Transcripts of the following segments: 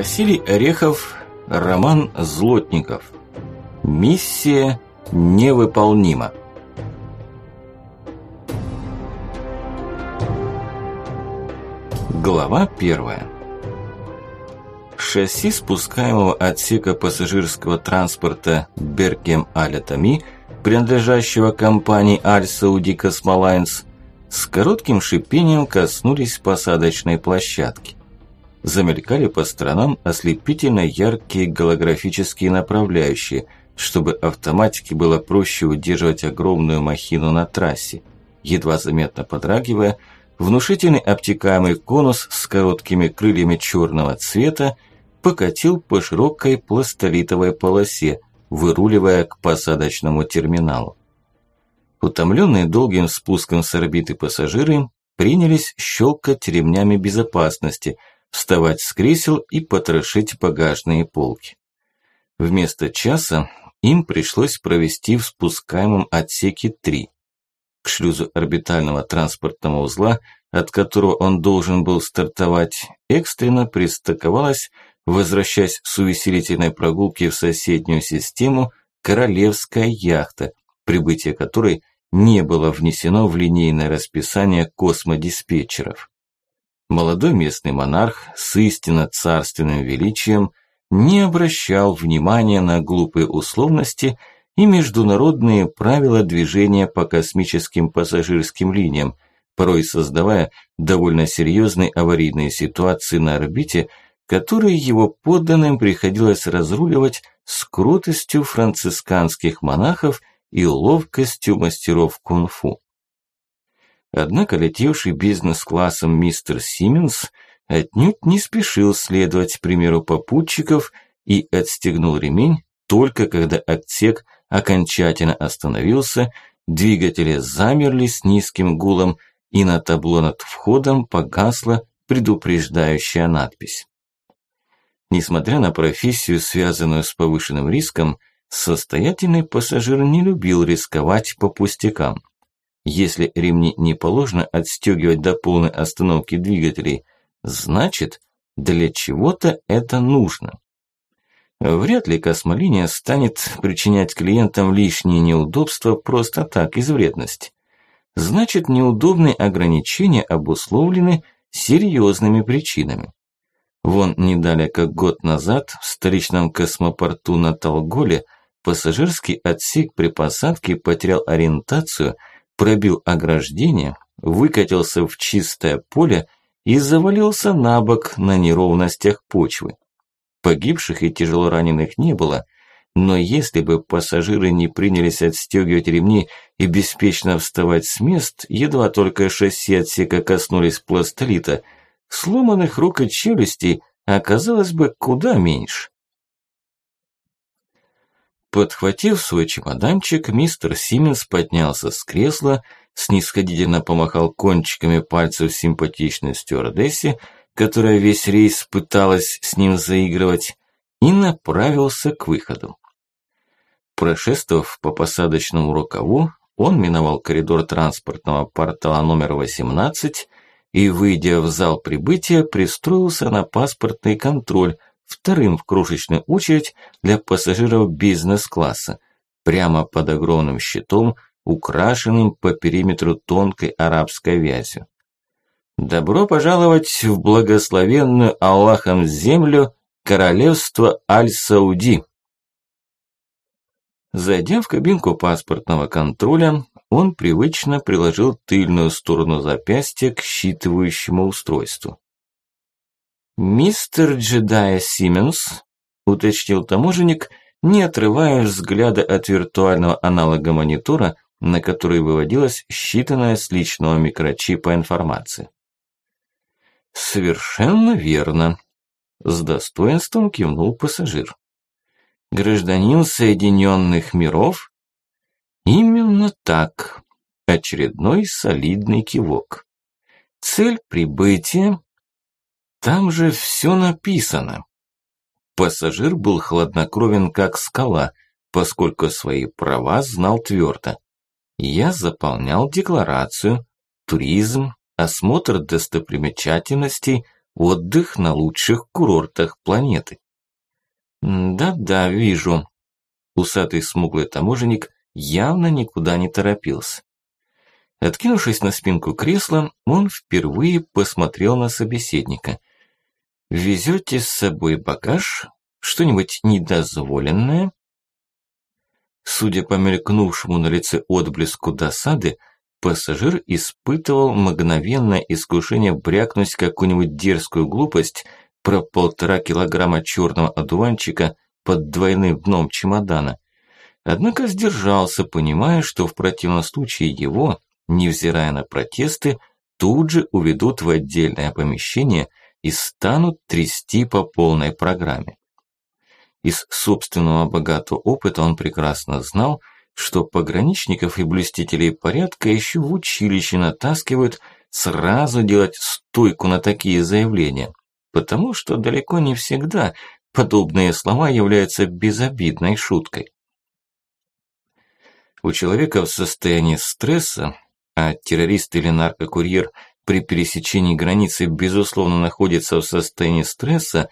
Василий Орехов, Роман Злотников. Миссия невыполнима. Глава первая. Шасси спускаемого отсека пассажирского транспорта Бергем Алятами, принадлежащего компании Аль Сауди Космолайнс, с коротким шипением коснулись посадочной площадки. Замелькали по сторонам ослепительно яркие голографические направляющие, чтобы автоматике было проще удерживать огромную махину на трассе. Едва заметно подрагивая, внушительный обтекаемый конус с короткими крыльями черного цвета покатил по широкой пластолитовой полосе, выруливая к посадочному терминалу. Утомленные долгим спуском с орбиты пассажиры принялись щелкать ремнями безопасности, вставать с кресел и потрошить багажные полки. Вместо часа им пришлось провести в спускаемом отсеке 3. К шлюзу орбитального транспортного узла, от которого он должен был стартовать, экстренно пристыковалась, возвращаясь с увеселительной прогулки в соседнюю систему, королевская яхта, прибытие которой не было внесено в линейное расписание космодиспетчеров. Молодой местный монарх с истинно царственным величием не обращал внимания на глупые условности и международные правила движения по космическим пассажирским линиям, порой создавая довольно серьезные аварийные ситуации на орбите, которые его подданным приходилось разруливать с крутостью францисканских монахов и ловкостью мастеров кунг-фу. Однако летевший бизнес-классом мистер Сименс отнюдь не спешил следовать примеру попутчиков и отстегнул ремень только когда отсек окончательно остановился, двигатели замерли с низким гулом и на табло над входом погасла предупреждающая надпись. Несмотря на профессию, связанную с повышенным риском, Состоятельный пассажир не любил рисковать по пустякам. Если ремни не положено отстегивать до полной остановки двигателей, значит, для чего-то это нужно. Вряд ли космолиния станет причинять клиентам лишние неудобства просто так, из вредности. Значит, неудобные ограничения обусловлены серьезными причинами. Вон не далее как год назад в столичном космопорту на Толголе – Пассажирский отсек при посадке потерял ориентацию, пробил ограждение, выкатился в чистое поле и завалился на бок на неровностях почвы. Погибших и тяжело раненых не было, но если бы пассажиры не принялись отстегивать ремни и беспечно вставать с мест, едва только шасси отсека коснулись пластолита, сломанных рук и челюстей оказалось бы куда меньше. Подхватив свой чемоданчик, мистер Сименс поднялся с кресла, снисходительно помахал кончиками пальцев симпатичной стюардессе, которая весь рейс пыталась с ним заигрывать, и направился к выходу. Прошествовав по посадочному рукаву, он миновал коридор транспортного портала номер 18 и, выйдя в зал прибытия, пристроился на паспортный контроль, вторым в крошечную очередь для пассажиров бизнес-класса, прямо под огромным щитом, украшенным по периметру тонкой арабской вязью. Добро пожаловать в благословенную Аллахом землю королевство Аль-Сауди. Зайдя в кабинку паспортного контроля, он привычно приложил тыльную сторону запястья к считывающему устройству. «Мистер Джедая Сименс», – уточнил таможенник, не отрывая взгляда от виртуального аналога монитора, на который выводилась считанная с личного микрочипа информация. «Совершенно верно», – с достоинством кивнул пассажир. «Гражданин Соединенных Миров?» «Именно так», – очередной солидный кивок. «Цель прибытия там же все написано. Пассажир был хладнокровен как скала, поскольку свои права знал твердо. Я заполнял декларацию, туризм, осмотр достопримечательностей, отдых на лучших курортах планеты. Да-да, вижу. Усатый смуглый таможенник явно никуда не торопился. Откинувшись на спинку кресла, он впервые посмотрел на собеседника. «Везете с собой багаж? Что-нибудь недозволенное?» Судя по мелькнувшему на лице отблеску досады, пассажир испытывал мгновенное искушение брякнуть какую-нибудь дерзкую глупость про полтора килограмма черного одуванчика под двойным дном чемодана. Однако сдержался, понимая, что в противном случае его, невзирая на протесты, тут же уведут в отдельное помещение и станут трясти по полной программе. Из собственного богатого опыта он прекрасно знал, что пограничников и блюстителей порядка еще в училище натаскивают сразу делать стойку на такие заявления, потому что далеко не всегда подобные слова являются безобидной шуткой. У человека в состоянии стресса, а террорист или наркокурьер при пересечении границы безусловно находится в состоянии стресса,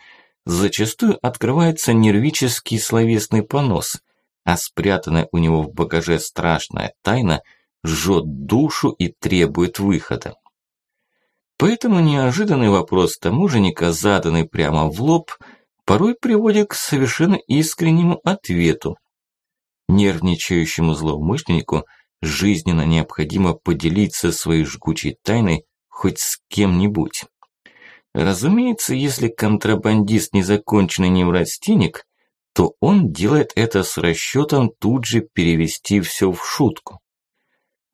зачастую открывается нервический словесный понос, а спрятанная у него в багаже страшная тайна жжет душу и требует выхода. Поэтому неожиданный вопрос таможенника, заданный прямо в лоб, порой приводит к совершенно искреннему ответу, Нервничающему злоумышленнику жизненно необходимо поделиться своей жгучей тайной хоть с кем-нибудь. Разумеется, если контрабандист незаконченный неврастенник, то он делает это с расчетом тут же перевести все в шутку.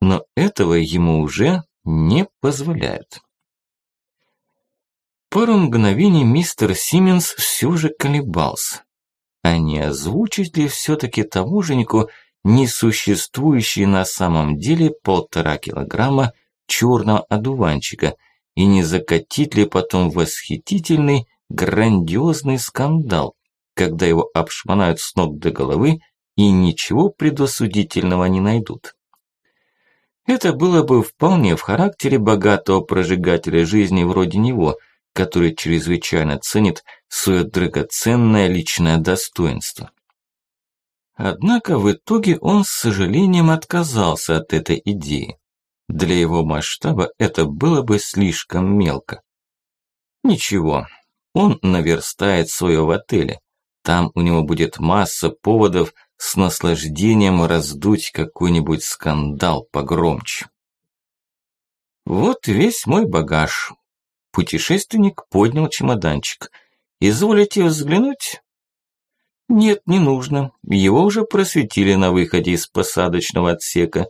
Но этого ему уже не позволяют. Пару мгновений мистер Симмонс все же колебался а не озвучить ли все-таки таможеннику несуществующий на самом деле полтора килограмма черного одуванчика и не закатить ли потом восхитительный, грандиозный скандал, когда его обшмонают с ног до головы и ничего предосудительного не найдут. Это было бы вполне в характере богатого прожигателя жизни вроде него – который чрезвычайно ценит свое драгоценное личное достоинство. Однако в итоге он с сожалением отказался от этой идеи. Для его масштаба это было бы слишком мелко. Ничего, он наверстает свое в отеле. Там у него будет масса поводов с наслаждением раздуть какой-нибудь скандал погромче. Вот весь мой багаж, Путешественник поднял чемоданчик. «Изволите взглянуть?» «Нет, не нужно. Его уже просветили на выходе из посадочного отсека».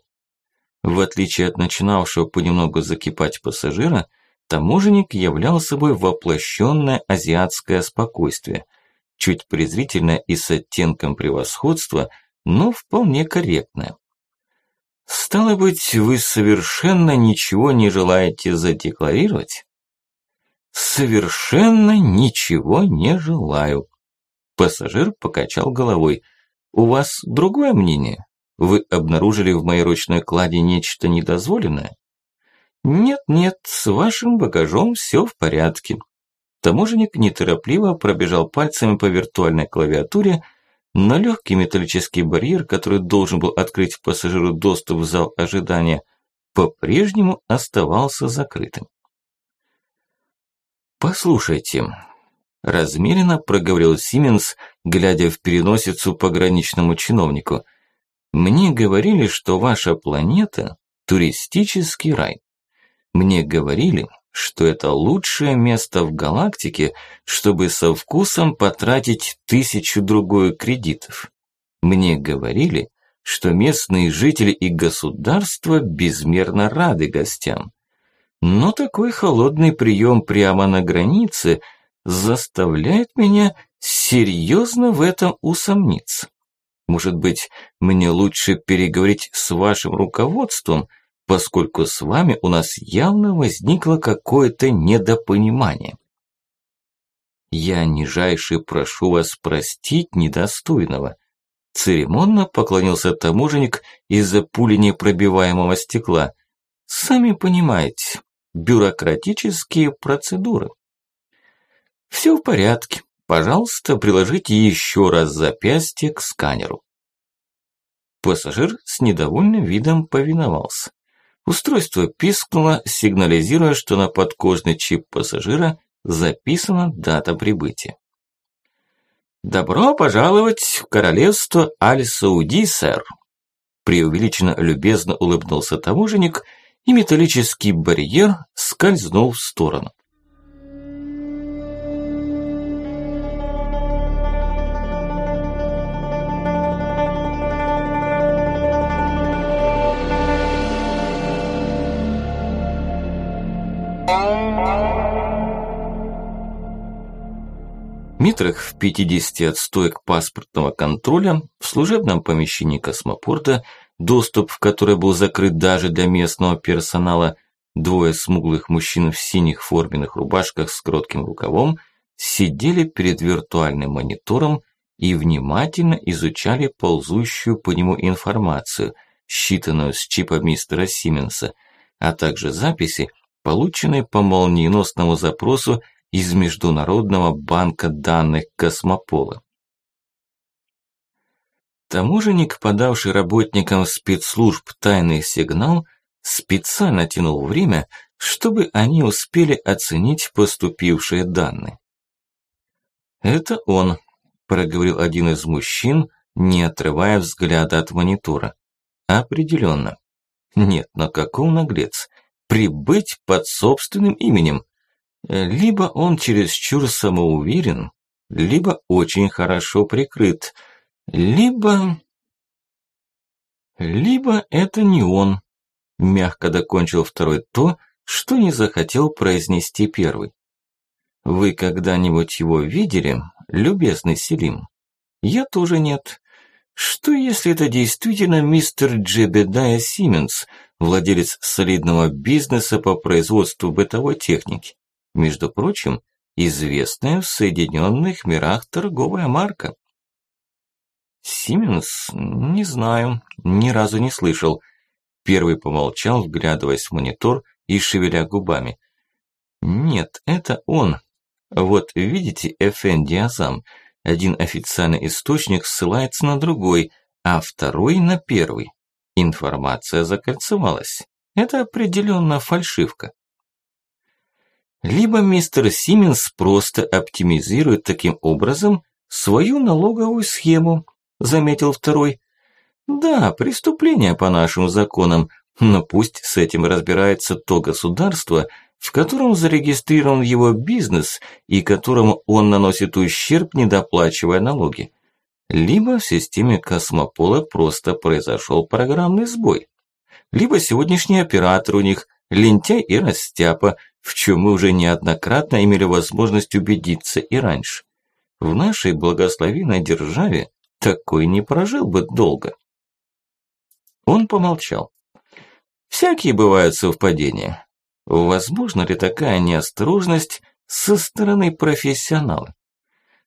В отличие от начинавшего понемногу закипать пассажира, таможенник являл собой воплощенное азиатское спокойствие, чуть презрительное и с оттенком превосходства, но вполне корректное. «Стало быть, вы совершенно ничего не желаете задекларировать?» «Совершенно ничего не желаю». Пассажир покачал головой. «У вас другое мнение? Вы обнаружили в моей ручной кладе нечто недозволенное?» «Нет-нет, с вашим багажом все в порядке». Таможенник неторопливо пробежал пальцами по виртуальной клавиатуре, но легкий металлический барьер, который должен был открыть пассажиру доступ в зал ожидания, по-прежнему оставался закрытым. «Послушайте», – размеренно проговорил Сименс, глядя в переносицу пограничному чиновнику. «Мне говорили, что ваша планета – туристический рай. Мне говорили, что это лучшее место в галактике, чтобы со вкусом потратить тысячу другую кредитов. Мне говорили, что местные жители и государство безмерно рады гостям. Но такой холодный прием прямо на границе заставляет меня серьезно в этом усомниться. Может быть, мне лучше переговорить с вашим руководством, поскольку с вами у нас явно возникло какое-то недопонимание. Я нижайше прошу вас простить недостойного. Церемонно поклонился таможенник из-за пули непробиваемого стекла. Сами понимаете, бюрократические процедуры. Все в порядке. Пожалуйста, приложите еще раз запястье к сканеру. Пассажир с недовольным видом повиновался. Устройство пискнуло, сигнализируя, что на подкожный чип пассажира записана дата прибытия. «Добро пожаловать в королевство Аль-Сауди, сэр!» Преувеличенно любезно улыбнулся таможенник, и металлический барьер скользнул в сторону. Метрах в 50 от стоек паспортного контроля в служебном помещении космопорта, доступ в который был закрыт даже для местного персонала, двое смуглых мужчин в синих форменных рубашках с коротким рукавом сидели перед виртуальным монитором и внимательно изучали ползущую по нему информацию, считанную с чипа мистера Сименса, а также записи, полученные по молниеносному запросу из Международного банка данных Космопола. Таможенник, подавший работникам спецслужб тайный сигнал, специально тянул время, чтобы они успели оценить поступившие данные. «Это он», – проговорил один из мужчин, не отрывая взгляда от монитора. «Определенно. Нет, но каков наглец. Прибыть под собственным именем. Либо он чересчур самоуверен, либо очень хорошо прикрыт, либо... Либо это не он, мягко докончил второй то, что не захотел произнести первый. Вы когда-нибудь его видели, любезный Селим? Я тоже нет. Что если это действительно мистер Джебедая Сименс, владелец солидного бизнеса по производству бытовой техники? Между прочим, известная в Соединенных мирах торговая марка. Сименс? Не знаю, ни разу не слышал. Первый помолчал, вглядываясь в монитор и шевеля губами. Нет, это он. Вот видите, Эфенди Азам, один официальный источник ссылается на другой, а второй на первый. Информация закольцевалась. Это определенно фальшивка. Либо мистер Сименс просто оптимизирует таким образом свою налоговую схему, заметил второй. Да, преступление по нашим законам, но пусть с этим разбирается то государство, в котором зарегистрирован его бизнес и которому он наносит ущерб, недоплачивая налоги. Либо в системе космопола просто произошел программный сбой. Либо сегодняшний оператор у них лентяй и растяпа, в чем мы уже неоднократно имели возможность убедиться и раньше. В нашей благословенной державе такой не прожил бы долго. Он помолчал. Всякие бывают совпадения. Возможно ли такая неосторожность со стороны профессионала?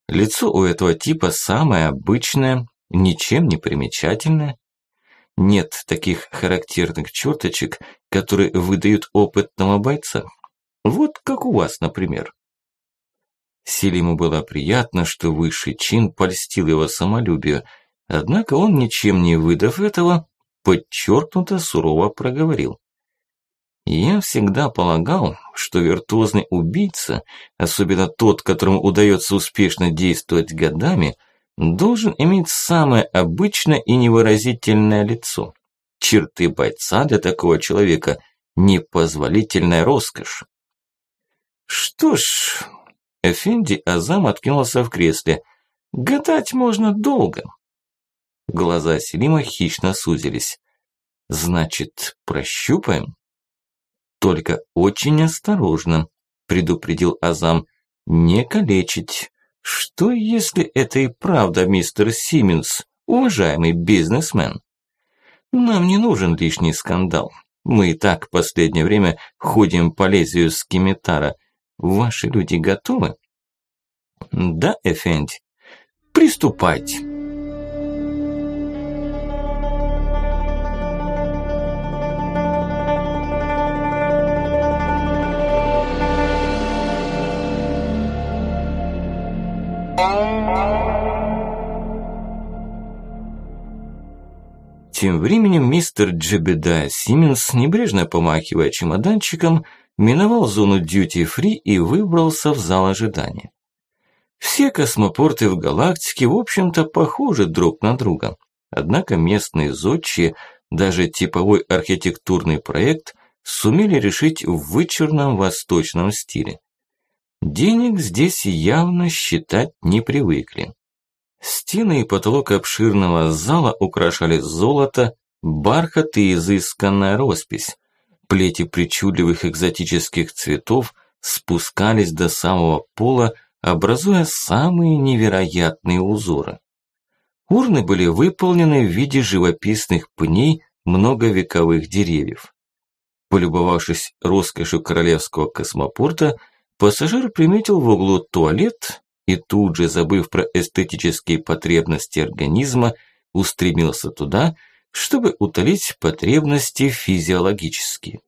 Лицо у этого типа самое обычное, ничем не примечательное. Нет таких характерных черточек, которые выдают опытного бойца. Вот как у вас, например. Селиму было приятно, что высший чин польстил его самолюбию, однако он, ничем не выдав этого, подчеркнуто сурово проговорил. Я всегда полагал, что виртуозный убийца, особенно тот, которому удается успешно действовать годами, должен иметь самое обычное и невыразительное лицо. Черты бойца для такого человека – непозволительная роскошь. Что ж, Эфенди Азам откинулся в кресле. Гадать можно долго. Глаза Селима хищно сузились. Значит, прощупаем? Только очень осторожно, предупредил Азам. Не калечить. Что если это и правда мистер Симмонс, уважаемый бизнесмен? Нам не нужен лишний скандал. Мы и так в последнее время ходим по лезвию скимитара – Ваши люди готовы? Да, Эфенди. Приступайте. Тем временем мистер Джебедая Симмонс, небрежно помахивая чемоданчиком, миновал зону дьюти-фри и выбрался в зал ожидания. Все космопорты в галактике, в общем-то, похожи друг на друга. Однако местные зодчие, даже типовой архитектурный проект, сумели решить в вычурном восточном стиле. Денег здесь явно считать не привыкли. Стены и потолок обширного зала украшали золото, бархат и изысканная роспись. Плети причудливых экзотических цветов спускались до самого пола, образуя самые невероятные узоры. Урны были выполнены в виде живописных пней многовековых деревьев. Полюбовавшись роскошью королевского космопорта, пассажир приметил в углу туалет и тут же, забыв про эстетические потребности организма, устремился туда, чтобы утолить потребности физиологические.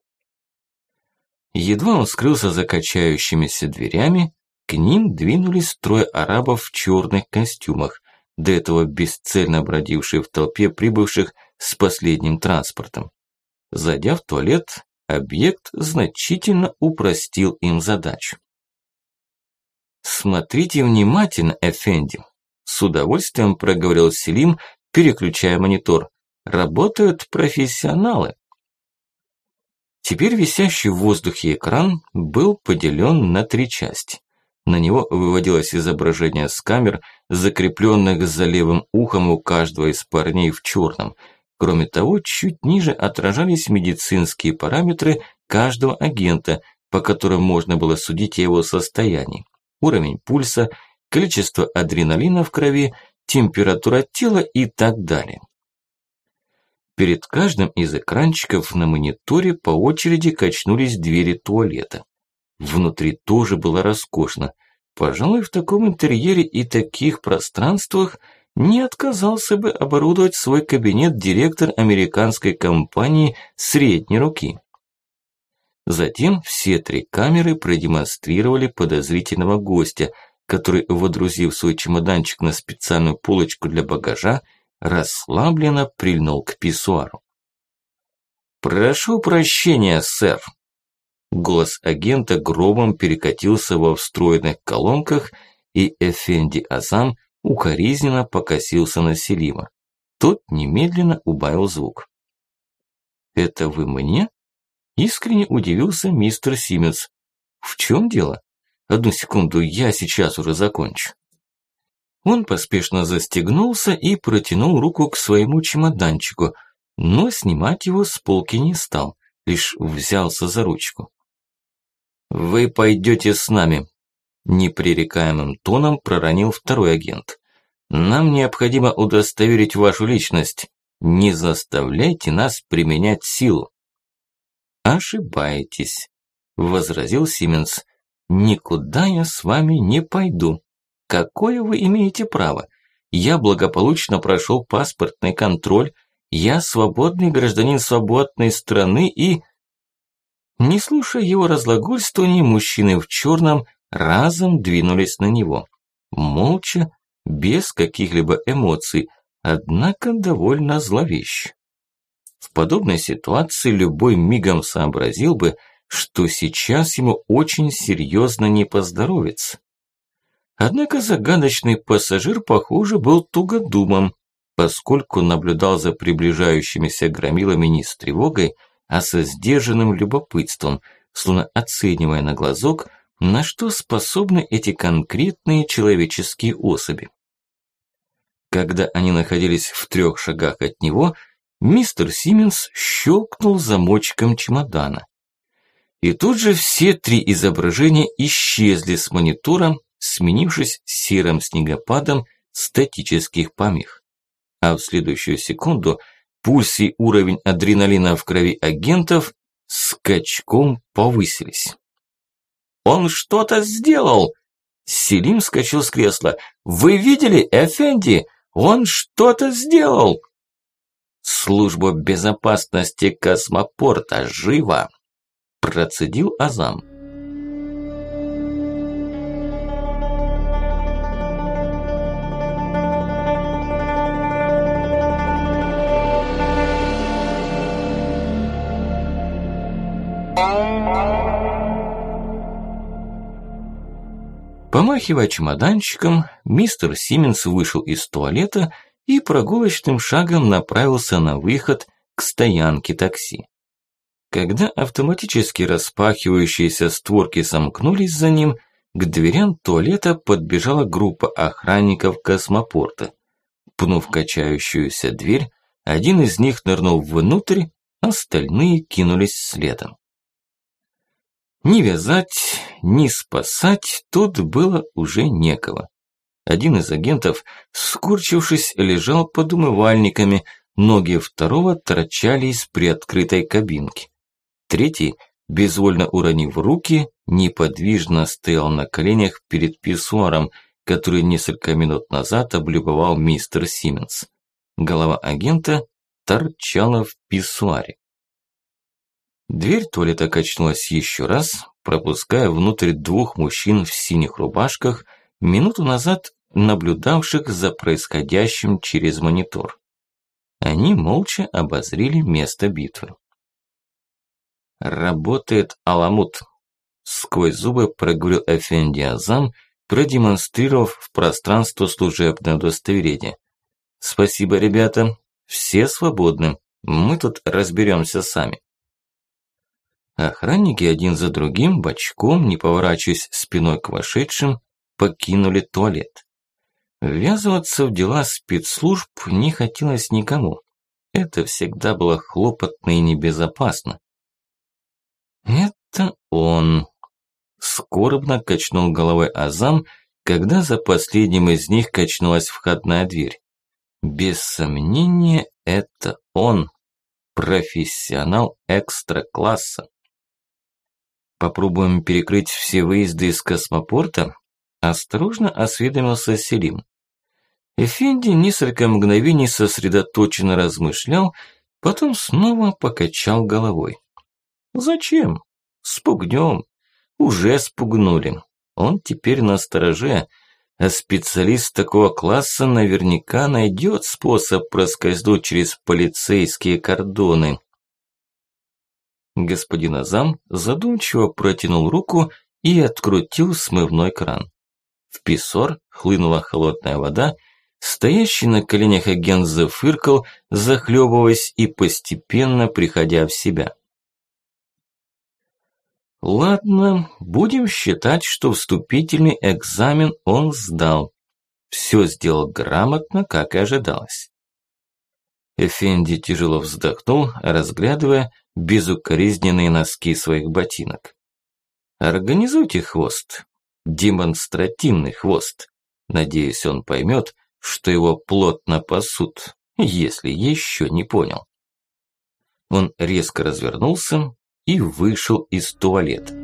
Едва он скрылся за качающимися дверями, к ним двинулись трое арабов в черных костюмах, до этого бесцельно бродившие в толпе прибывших с последним транспортом. Зайдя в туалет, объект значительно упростил им задачу. «Смотрите внимательно, Эфенди», – с удовольствием проговорил Селим, переключая монитор. «Работают профессионалы». Теперь висящий в воздухе экран был поделен на три части. На него выводилось изображение с камер, закрепленных за левым ухом у каждого из парней в черном. Кроме того, чуть ниже отражались медицинские параметры каждого агента, по которым можно было судить о его состоянии. Уровень пульса, количество адреналина в крови, температура тела и так далее. Перед каждым из экранчиков на мониторе по очереди качнулись двери туалета. Внутри тоже было роскошно. Пожалуй, в таком интерьере и таких пространствах не отказался бы оборудовать свой кабинет директор американской компании средней руки. Затем все три камеры продемонстрировали подозрительного гостя, который, водрузив свой чемоданчик на специальную полочку для багажа, расслабленно прильнул к писсуару. «Прошу прощения, сэр», Голос агента громом перекатился во встроенных колонках, и Эфенди Азам укоризненно покосился на Селима. Тот немедленно убавил звук. «Это вы мне?» Искренне удивился мистер Сименс. «В чем дело? Одну секунду, я сейчас уже закончу». Он поспешно застегнулся и протянул руку к своему чемоданчику, но снимать его с полки не стал, лишь взялся за ручку. «Вы пойдете с нами», – непререкаемым тоном проронил второй агент. «Нам необходимо удостоверить вашу личность. Не заставляйте нас применять силу». «Ошибаетесь», – возразил Сименс. «Никуда я с вами не пойду. Какое вы имеете право? Я благополучно прошел паспортный контроль, я свободный гражданин свободной страны и...» Не слушая его разлагольствований, мужчины в черном разом двинулись на него. Молча, без каких-либо эмоций, однако довольно зловеще. В подобной ситуации любой мигом сообразил бы, что сейчас ему очень серьезно не поздоровится. Однако загадочный пассажир, похоже, был тугодумом, поскольку наблюдал за приближающимися громилами не с тревогой, а со сдержанным любопытством, словно оценивая на глазок, на что способны эти конкретные человеческие особи. Когда они находились в трех шагах от него, мистер Симмонс щелкнул замочком чемодана. И тут же все три изображения исчезли с монитора, сменившись серым снегопадом статических помех. А в следующую секунду пульс и уровень адреналина в крови агентов скачком повысились. «Он что-то сделал!» Селим скачал с кресла. «Вы видели, Эфенди? Он что-то сделал!» «Служба безопасности космопорта живо!» Процедил Азам. Попахивая чемоданчиком, мистер Сименс вышел из туалета и прогулочным шагом направился на выход к стоянке такси. Когда автоматически распахивающиеся створки сомкнулись за ним, к дверям туалета подбежала группа охранников космопорта. Пнув качающуюся дверь, один из них нырнул внутрь, остальные кинулись следом. Ни вязать, ни спасать тут было уже некого. Один из агентов, скурчившись, лежал под умывальниками, ноги второго торчали из приоткрытой кабинки. Третий, безвольно уронив руки, неподвижно стоял на коленях перед писсуаром, который несколько минут назад облюбовал мистер Сименс. Голова агента торчала в писсуаре. Дверь туалета качнулась еще раз, пропуская внутрь двух мужчин в синих рубашках, минуту назад наблюдавших за происходящим через монитор. Они молча обозрели место битвы. «Работает Аламут», – сквозь зубы проговорил Эфенди Азам, продемонстрировав в пространство служебное удостоверение. «Спасибо, ребята. Все свободны. Мы тут разберемся сами». Охранники один за другим, бочком, не поворачиваясь спиной к вошедшим, покинули туалет. Ввязываться в дела спецслужб не хотелось никому. Это всегда было хлопотно и небезопасно. «Это он!» Скорбно качнул головой Азам, когда за последним из них качнулась входная дверь. Без сомнения, это он, профессионал экстра-класса. Попробуем перекрыть все выезды из космопорта? Осторожно осведомился Селим. Эфенди несколько мгновений сосредоточенно размышлял, потом снова покачал головой. Зачем? Спугнем. Уже спугнули. Он теперь на стороже, а специалист такого класса наверняка найдет способ проскользнуть через полицейские кордоны. Господин Азам задумчиво протянул руку и открутил смывной кран. В писсор хлынула холодная вода, стоящий на коленях агент зафыркал, захлебываясь и постепенно приходя в себя. Ладно, будем считать, что вступительный экзамен он сдал. Все сделал грамотно, как и ожидалось. Эфенди тяжело вздохнул, разглядывая безукоризненные носки своих ботинок. Организуйте хвост. Демонстративный хвост. Надеюсь, он поймет, что его плотно пасут, если еще не понял. Он резко развернулся и вышел из туалета.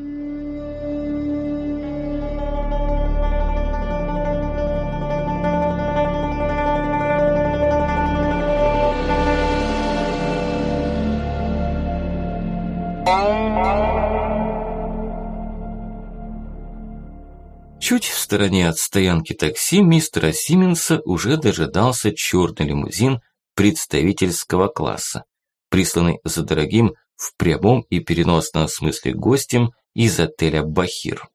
Чуть в стороне от стоянки такси мистера Сименса уже дожидался черный лимузин представительского класса, присланный за дорогим в прямом и переносном смысле гостем из отеля «Бахир».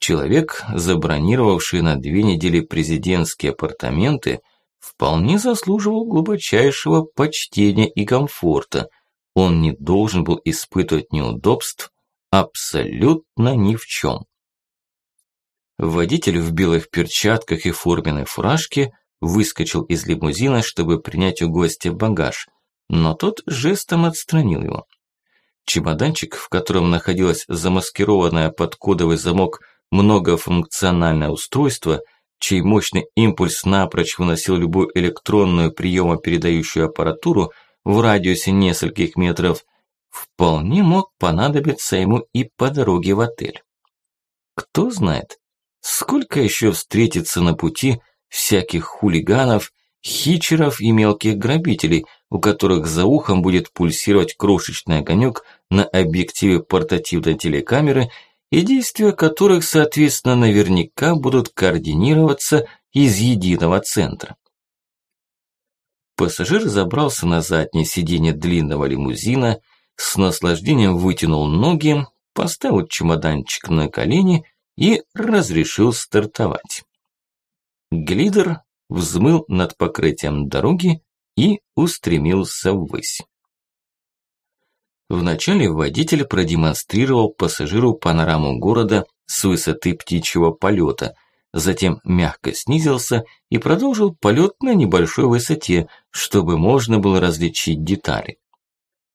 Человек, забронировавший на две недели президентские апартаменты, вполне заслуживал глубочайшего почтения и комфорта. Он не должен был испытывать неудобств абсолютно ни в чем. Водитель в белых перчатках и форменной фуражке выскочил из лимузина, чтобы принять у гостя багаж, но тот жестом отстранил его. Чемоданчик, в котором находилось замаскированное под кодовый замок многофункциональное устройство, чей мощный импульс напрочь выносил любую электронную приемопередающую аппаратуру в радиусе нескольких метров, вполне мог понадобиться ему и по дороге в отель. Кто знает, сколько еще встретится на пути всяких хулиганов, хичеров и мелких грабителей – у которых за ухом будет пульсировать крошечный огонек на объективе портативной телекамеры и действия которых, соответственно, наверняка будут координироваться из единого центра. Пассажир забрался на заднее сиденье длинного лимузина, с наслаждением вытянул ноги, поставил чемоданчик на колени и разрешил стартовать. Глидер взмыл над покрытием дороги и устремился ввысь. Вначале водитель продемонстрировал пассажиру панораму города с высоты птичьего полета, затем мягко снизился и продолжил полет на небольшой высоте, чтобы можно было различить детали.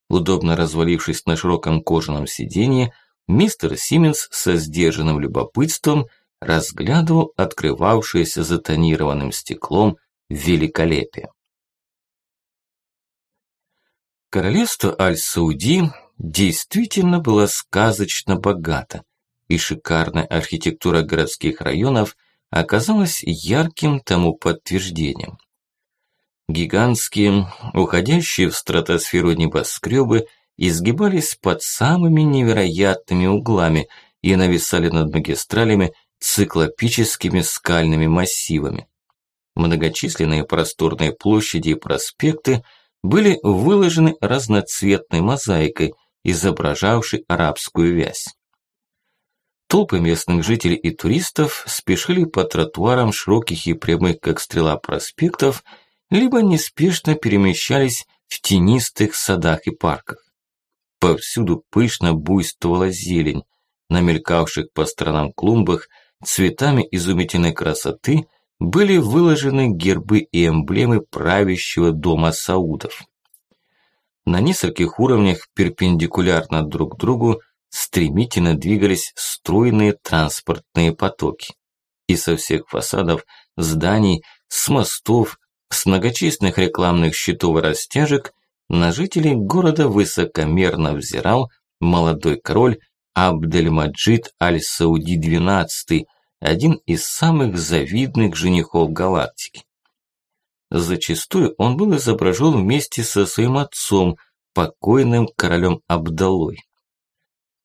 Удобно развалившись на широком кожаном сиденье, мистер Сименс со сдержанным любопытством разглядывал открывавшееся за тонированным стеклом великолепие. Королевство Аль-Сауди действительно было сказочно богато, и шикарная архитектура городских районов оказалась ярким тому подтверждением. Гигантские, уходящие в стратосферу небоскребы изгибались под самыми невероятными углами и нависали над магистралями циклопическими скальными массивами. Многочисленные просторные площади и проспекты – были выложены разноцветной мозаикой, изображавшей арабскую вязь. Толпы местных жителей и туристов спешили по тротуарам широких и прямых, как стрела, проспектов, либо неспешно перемещались в тенистых садах и парках. Повсюду пышно буйствовала зелень, на мелькавших по сторонам клумбах цветами изумительной красоты – были выложены гербы и эмблемы правящего дома Саудов. На нескольких уровнях перпендикулярно друг другу стремительно двигались стройные транспортные потоки. И со всех фасадов зданий, с мостов, с многочисленных рекламных щитов и растяжек на жителей города высокомерно взирал молодой король Абдельмаджид Аль-Сауди XII, один из самых завидных женихов галактики. Зачастую он был изображен вместе со своим отцом, покойным королем Абдалой.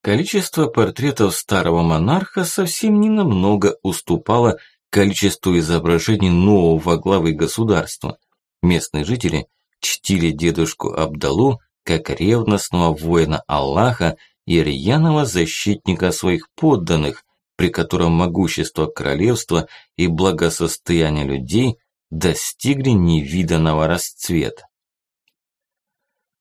Количество портретов старого монарха совсем не намного уступало количеству изображений нового главы государства. Местные жители чтили дедушку Абдалу как ревностного воина Аллаха и рьяного защитника своих подданных, при котором могущество королевства и благосостояние людей достигли невиданного расцвета.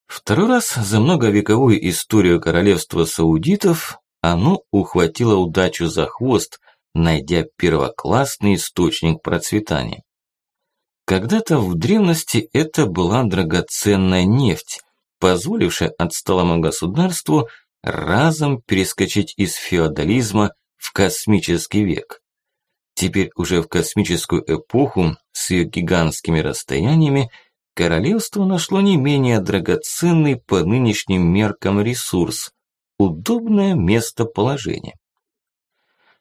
Второй раз за многовековую историю королевства саудитов оно ухватило удачу за хвост, найдя первоклассный источник процветания. Когда-то в древности это была драгоценная нефть, позволившая отсталому государству разом перескочить из феодализма в космический век. Теперь уже в космическую эпоху с ее гигантскими расстояниями королевство нашло не менее драгоценный по нынешним меркам ресурс – удобное местоположение.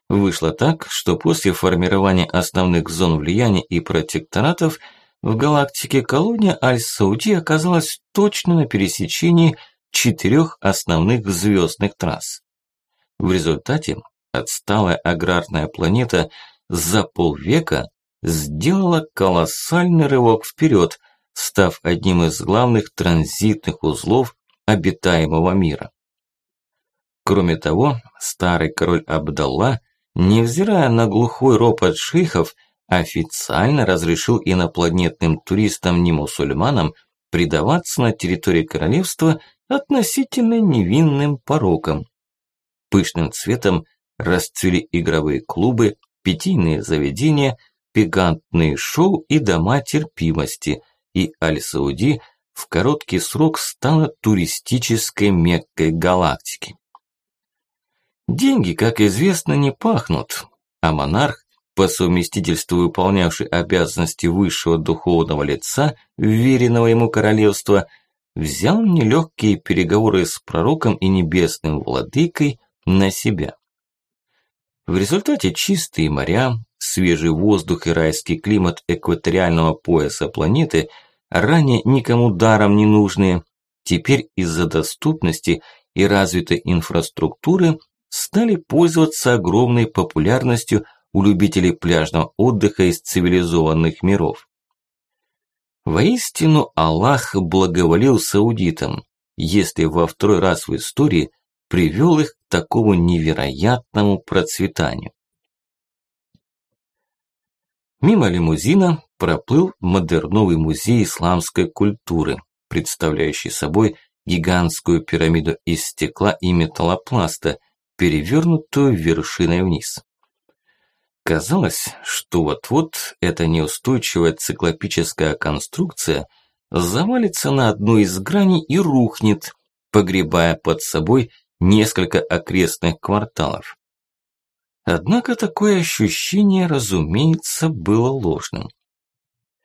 Вышло так, что после формирования основных зон влияния и протекторатов в галактике колония Аль-Сауди оказалась точно на пересечении четырех основных звездных трасс. В результате отсталая аграрная планета за полвека сделала колоссальный рывок вперед, став одним из главных транзитных узлов обитаемого мира. Кроме того, старый король Абдалла, невзирая на глухой ропот шейхов, официально разрешил инопланетным туристам-не-мусульманам предаваться на территории королевства относительно невинным порокам. Пышным цветом расцвели игровые клубы, питийные заведения, пикантные шоу и дома терпимости, и Аль-Сауди в короткий срок стала туристической меккой галактики. Деньги, как известно, не пахнут, а монарх, по совместительству выполнявший обязанности высшего духовного лица, веренного ему королевства, взял нелегкие переговоры с пророком и небесным владыкой на себя. В результате чистые моря, свежий воздух и райский климат экваториального пояса планеты, ранее никому даром не нужные, теперь из-за доступности и развитой инфраструктуры стали пользоваться огромной популярностью у любителей пляжного отдыха из цивилизованных миров. Воистину Аллах благоволил саудитам, если во второй раз в истории привел их к такому невероятному процветанию. Мимо лимузина проплыл модерновый музей исламской культуры, представляющий собой гигантскую пирамиду из стекла и металлопласта, перевернутую вершиной вниз. Казалось, что вот-вот эта неустойчивая циклопическая конструкция завалится на одну из граней и рухнет, погребая под собой несколько окрестных кварталов. Однако такое ощущение, разумеется, было ложным.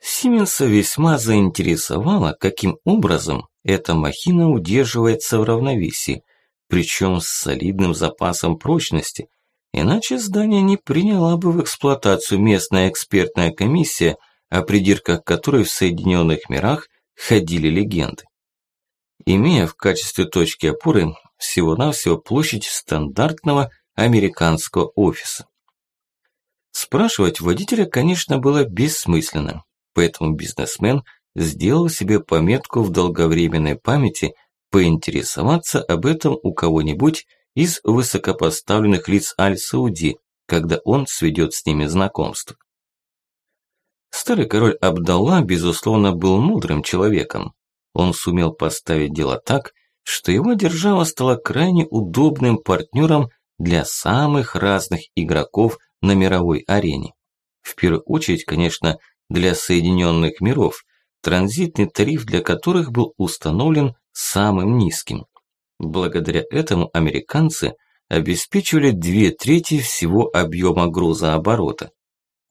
Сименса весьма заинтересовало, каким образом эта махина удерживается в равновесии, причем с солидным запасом прочности, иначе здание не приняла бы в эксплуатацию местная экспертная комиссия, о придирках которой в Соединенных мирах ходили легенды. Имея в качестве точки опоры всего-навсего площадь стандартного американского офиса. Спрашивать водителя, конечно, было бессмысленно, поэтому бизнесмен сделал себе пометку в долговременной памяти поинтересоваться об этом у кого-нибудь из высокопоставленных лиц Аль-Сауди, когда он сведет с ними знакомство. Старый король Абдалла, безусловно, был мудрым человеком. Он сумел поставить дело так, что его держава стала крайне удобным партнером для самых разных игроков на мировой арене. В первую очередь, конечно, для Соединенных миров, транзитный тариф для которых был установлен самым низким. Благодаря этому американцы обеспечивали две трети всего объема грузооборота.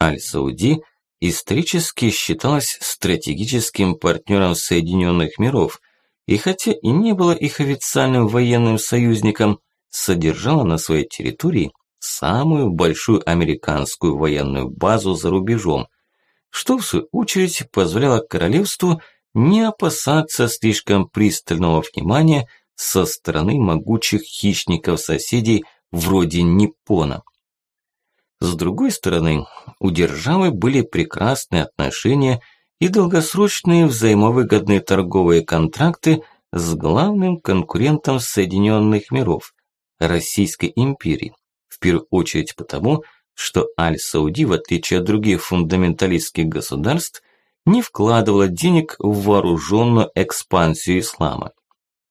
Аль-Сауди исторически считалась стратегическим партнером Соединенных миров, и хотя и не было их официальным военным союзником, содержала на своей территории самую большую американскую военную базу за рубежом, что в свою очередь позволяло королевству не опасаться слишком пристального внимания со стороны могучих хищников-соседей вроде Ниппона. С другой стороны, у державы были прекрасные отношения и долгосрочные взаимовыгодные торговые контракты с главным конкурентом Соединенных миров – Российской империи. В первую очередь потому, что Аль-Сауди, в отличие от других фундаменталистских государств, не вкладывала денег в вооруженную экспансию ислама.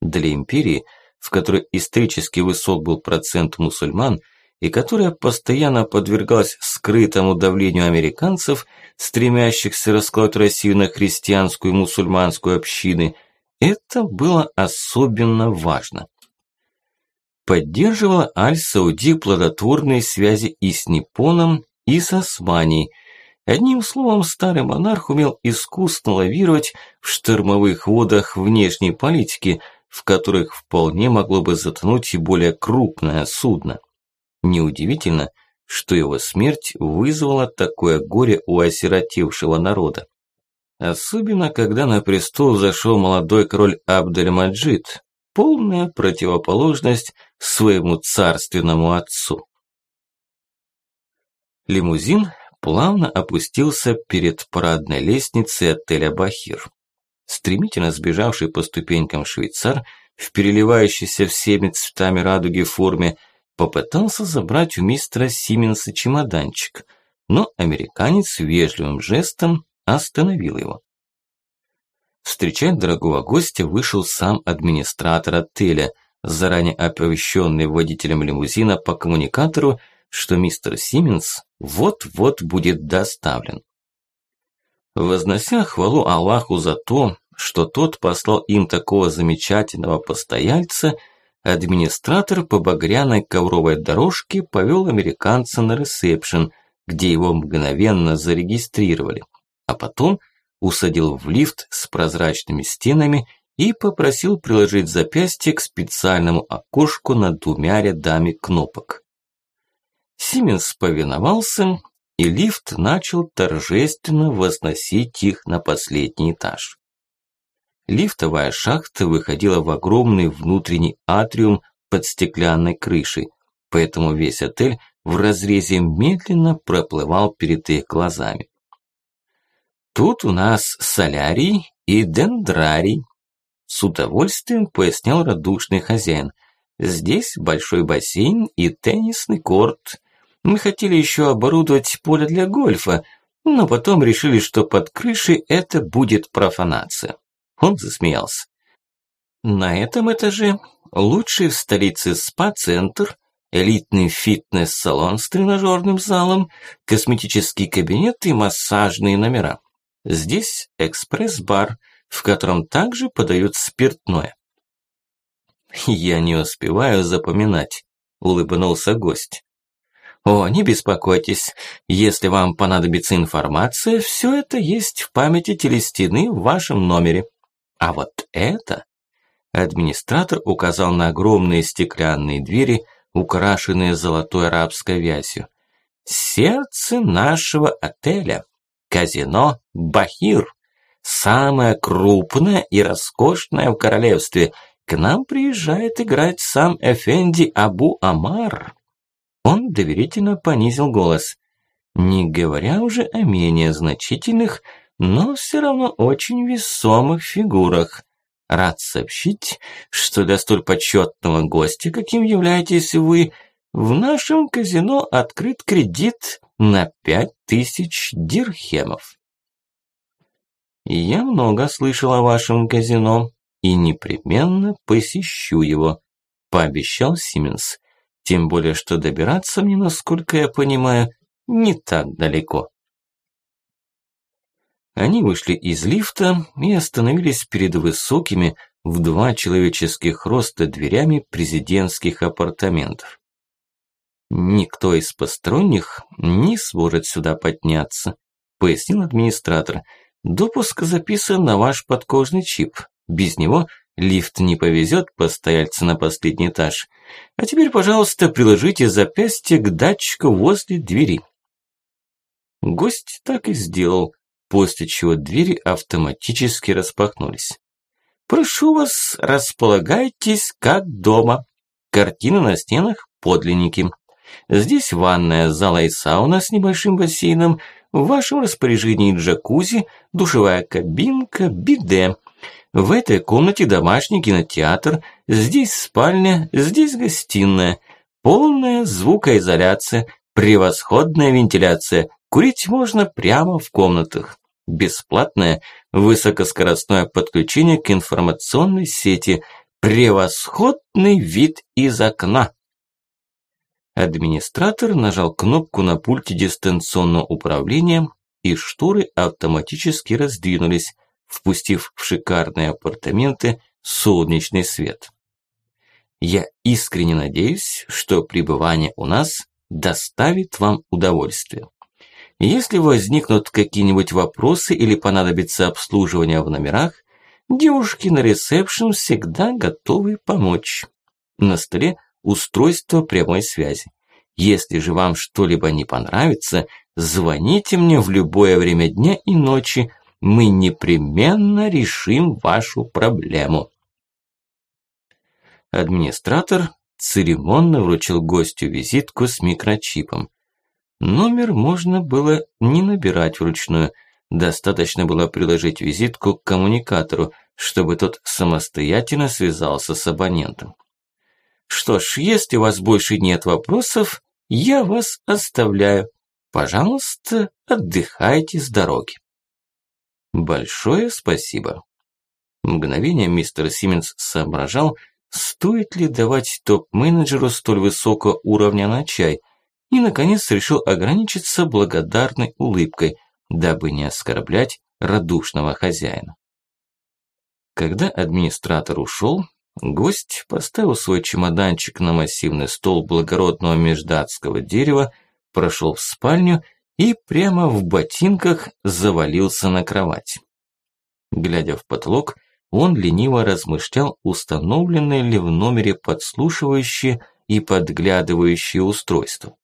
Для империи, в которой исторически высок был процент мусульман и которая постоянно подвергалась скрытому давлению американцев, стремящихся расколоть Россию на христианскую и мусульманскую общины, это было особенно важно. Поддерживала Аль-Сауди плодотворные связи и с Ниппоном, и с Османией, Одним словом, старый монарх умел искусно лавировать в штормовых водах внешней политики, в которых вполне могло бы затонуть и более крупное судно. Неудивительно, что его смерть вызвала такое горе у осиротевшего народа. Особенно, когда на престол зашел молодой король Абдель-Маджид, полная противоположность своему царственному отцу. Лимузин плавно опустился перед парадной лестницей отеля «Бахир». Стремительно сбежавший по ступенькам швейцар в переливающейся всеми цветами радуги форме попытался забрать у мистера Сименса чемоданчик, но американец вежливым жестом остановил его. Встречать дорогого гостя вышел сам администратор отеля, заранее оповещенный водителем лимузина по коммуникатору что мистер Сименс вот-вот будет доставлен. Вознося хвалу Аллаху за то, что тот послал им такого замечательного постояльца, администратор по багряной ковровой дорожке повел американца на ресепшн, где его мгновенно зарегистрировали, а потом усадил в лифт с прозрачными стенами и попросил приложить запястье к специальному окошку над двумя рядами кнопок. Сименс повиновался, и лифт начал торжественно возносить их на последний этаж. Лифтовая шахта выходила в огромный внутренний атриум под стеклянной крышей, поэтому весь отель в разрезе медленно проплывал перед их глазами. «Тут у нас солярий и дендрарий», с удовольствием пояснял радушный хозяин. «Здесь большой бассейн и теннисный корт. Мы хотели еще оборудовать поле для гольфа, но потом решили, что под крышей это будет профанация. Он засмеялся. На этом этаже лучший в столице спа-центр, элитный фитнес-салон с тренажерным залом, косметический кабинет и массажные номера. Здесь экспресс-бар, в котором также подают спиртное. «Я не успеваю запоминать», – улыбнулся гость. «О, не беспокойтесь, если вам понадобится информация, все это есть в памяти телестены в вашем номере. А вот это...» Администратор указал на огромные стеклянные двери, украшенные золотой арабской вязью. «Сердце нашего отеля. Казино Бахир. Самое крупное и роскошное в королевстве. К нам приезжает играть сам Эфенди Абу Амар». Он доверительно понизил голос. Не говоря уже о менее значительных, но все равно очень весомых фигурах. Рад сообщить, что для столь почетного гостя, каким являетесь вы, в нашем казино открыт кредит на пять тысяч дирхемов. Я много слышал о вашем казино и непременно посещу его, пообещал Сименс. Тем более, что добираться мне, насколько я понимаю, не так далеко. Они вышли из лифта и остановились перед высокими в два человеческих роста дверями президентских апартаментов. «Никто из посторонних не сможет сюда подняться», пояснил администратор. «Допуск записан на ваш подкожный чип. Без него лифт не повезет постояльца на последний этаж. А теперь, пожалуйста, приложите запястье к датчику возле двери». Гость так и сделал, после чего двери автоматически распахнулись. «Прошу вас, располагайтесь как дома. Картины на стенах – подлинники. Здесь ванная, зала и сауна с небольшим бассейном, в вашем распоряжении джакузи, душевая кабинка, биде. В этой комнате домашний кинотеатр, здесь спальня, здесь гостиная, полная звукоизоляция, превосходная вентиляция, курить можно прямо в комнатах. Бесплатное высокоскоростное подключение к информационной сети, превосходный вид из окна. Администратор нажал кнопку на пульте дистанционного управления, и шторы автоматически раздвинулись, впустив в шикарные апартаменты солнечный свет. Я искренне надеюсь, что пребывание у нас доставит вам удовольствие. Если возникнут какие-нибудь вопросы или понадобится обслуживание в номерах, девушки на ресепшн всегда готовы помочь. На столе устройство прямой связи. Если же вам что-либо не понравится, звоните мне в любое время дня и ночи, мы непременно решим вашу проблему. Администратор церемонно вручил гостю визитку с микрочипом. Номер можно было не набирать вручную, достаточно было приложить визитку к коммуникатору, чтобы тот самостоятельно связался с абонентом. Что ж, если у вас больше нет вопросов, я вас оставляю. Пожалуйста, отдыхайте с дороги. Большое спасибо. Мгновение мистер Сименс соображал, стоит ли давать топ-менеджеру столь высокого уровня на чай, и, наконец, решил ограничиться благодарной улыбкой, дабы не оскорблять радушного хозяина. Когда администратор ушел, гость поставил свой чемоданчик на массивный стол благородного междатского дерева, прошел в спальню и прямо в ботинках завалился на кровать. Глядя в потолок, он лениво размышлял, установленное ли в номере подслушивающее и подглядывающее устройство.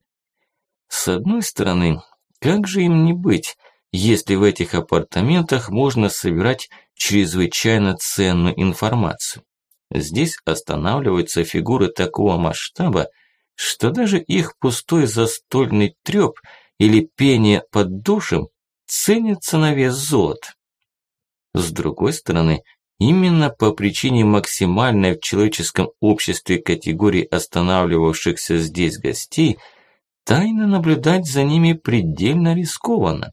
С одной стороны, как же им не быть, если в этих апартаментах можно собирать чрезвычайно ценную информацию? Здесь останавливаются фигуры такого масштаба, что даже их пустой застольный трёп или пение под душем ценятся на вес золота. С другой стороны, именно по причине максимальной в человеческом обществе категории останавливавшихся здесь гостей – Тайно наблюдать за ними предельно рискованно.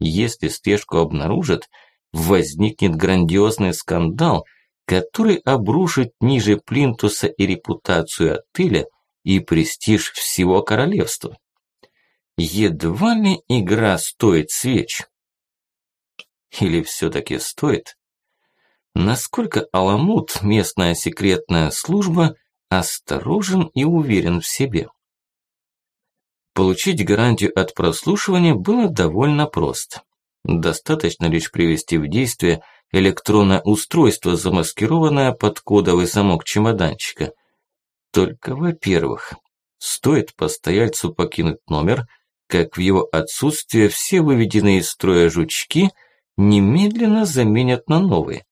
Если слежку обнаружат, возникнет грандиозный скандал, который обрушит ниже плинтуса и репутацию отеля, и престиж всего королевства. Едва ли игра стоит свеч. Или все-таки стоит? Насколько Аламут, местная секретная служба, осторожен и уверен в себе? Получить гарантию от прослушивания было довольно просто. Достаточно лишь привести в действие электронное устройство, замаскированное под кодовый замок чемоданчика. Только, во-первых, стоит постояльцу покинуть номер, как в его отсутствие все выведенные из строя жучки немедленно заменят на новые.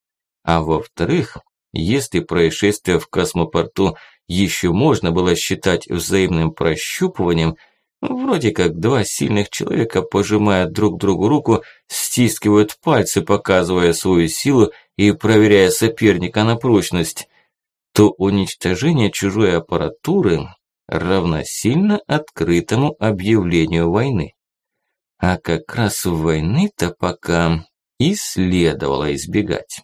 А во-вторых, если происшествие в космопорту еще можно было считать взаимным прощупыванием, вроде как два сильных человека пожимают друг другу руку, стискивают пальцы, показывая свою силу и проверяя соперника на прочность, то уничтожение чужой аппаратуры равносильно открытому объявлению войны. А как раз войны-то пока и следовало избегать.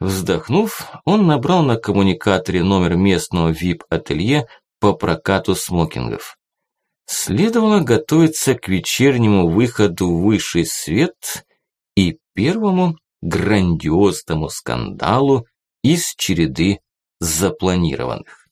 Вздохнув, он набрал на коммуникаторе номер местного VIP-ателье по прокату смокингов. Следовало готовиться к вечернему выходу в высший свет и первому грандиозному скандалу из череды запланированных.